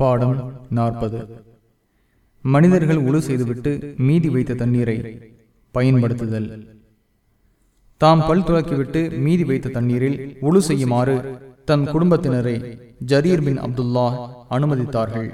பாடம் நாற்பது. மனிதர்கள் உழு செய்துவிட்டு மீதி வைத்த தண்ணீரை பயன்படுத்துதல். தாம் பல் துளக்கிவிட்டு மீதி வைத்த தண்ணீரில் உழு செய்யுமாறு தன் குடும்பத்தினரை ஜரீர் பின் அப்துல்லா அனுமதித்தார்கள்.